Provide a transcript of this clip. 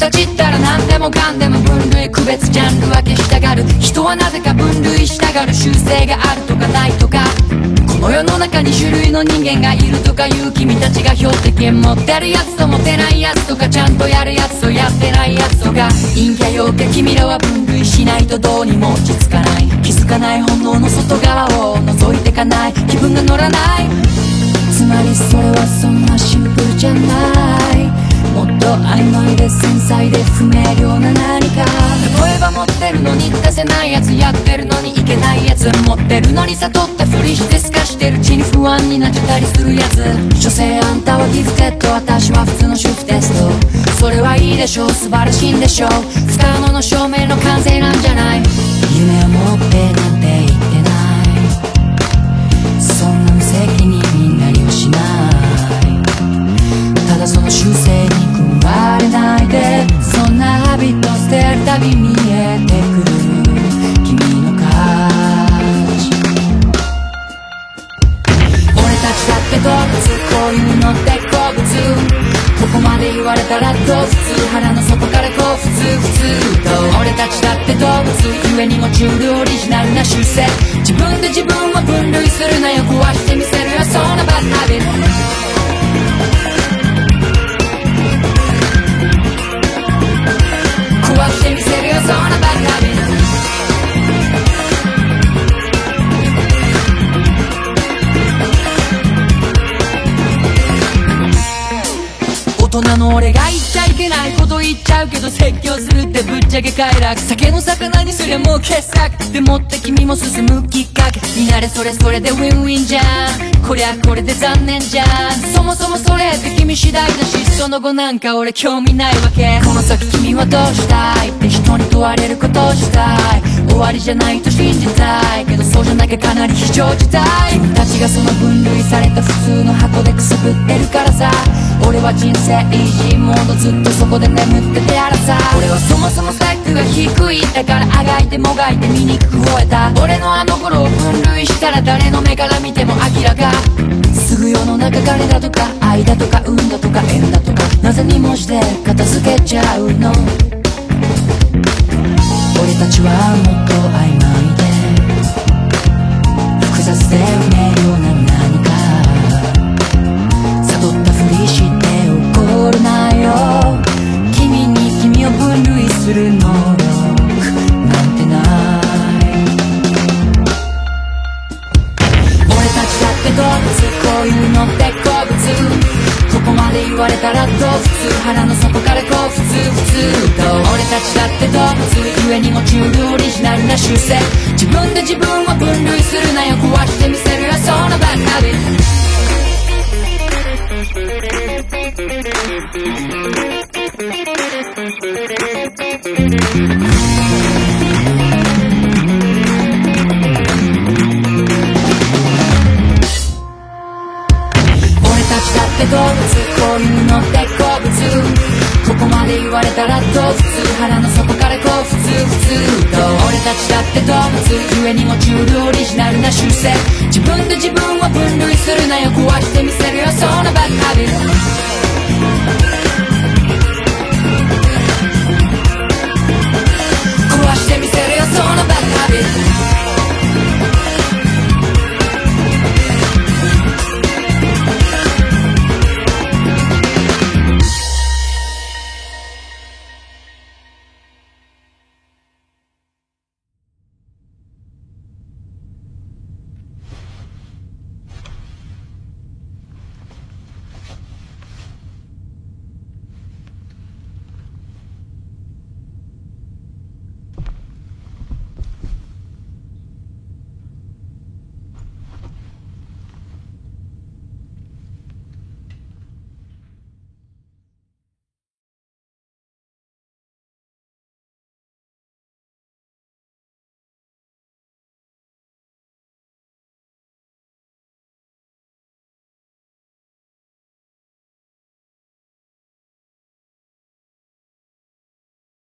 たちったら何でもかん。でも分類区別ジャンル分けしたがる人はなぜか分類したがる習性があるとかないとかこの世の中に種類の人間がいるとかいう君たちが標的権持ってるやつと持てないやつとかちゃん。とやるやつとやってないやつとか陰キャ陽キャ君らは分類しないとどうにも落ち着かない気づかない本能の外側を覗いてかない気分が乗らないつまりそれはそん。なシンプルじゃない細で不明瞭な何か。例えば持ってるのに出せないやつやってるのにいけないやつ持ってるのに悟ったふりして透かしてるうちに不安になっちゃったりするやつ。女性あんたはギフテッド私は普通の主婦テスト。それはいいでしょう。素晴らしいんでしょう。不可能の証明で言われたらどう普通腹の底からこう普通普通と俺たちだって動物故にもチュールオリジナルな習性自分で自分を分類するなよ壊してみせるよそんなバッハビット壊してみせるよそんな人の俺が言っちゃいけないこと言っちゃうけど説教するってぶっちゃけ快楽酒の魚にすりゃもう傑作でもって君も進むきっかけになれそれそれでウィンウィンじゃんこりゃこれで残念じゃんそもそもそれって君次第だしその後なんか俺興味ないわけこの先君はどうしたいって人に問われることをしたい。終わりじゃないと信じたいけどそうじゃなきゃかなり非常事態君たちがその分類された普通の箱でくすぶってるからさ。俺は人生イージーモードずっとそこで眠っててやらさ。俺はそもそもスペックが低いだからあがいてもがいて醜く吠えた俺のあの頃を分類したら誰の目から見ても明らか。すぐ世の中金だとか愛だとか運だとか縁だとか。なぜにもして片付けちゃうの。俺たちはもっと曖昧で複雑でする能力なんてない俺たちだって動物こういうのって好物ここまで言われたらどう普通腹の底からこう普通普通と俺たちだって動物故にもチュールオリジナルな習性自分で自分を分類するなよ壊してみせるよそのバッハビって動物こういうのって好物ここまで言われたらどう普通腹の底からこう普通普通と俺たちだって動物故にもチュールオリジナルな習性自分で自分を分類するなよ壊してみせるよそのバッハビル